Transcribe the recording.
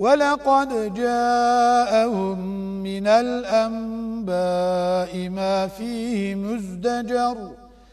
ولقد جاءهم من الأنباء ما فيه مزدجر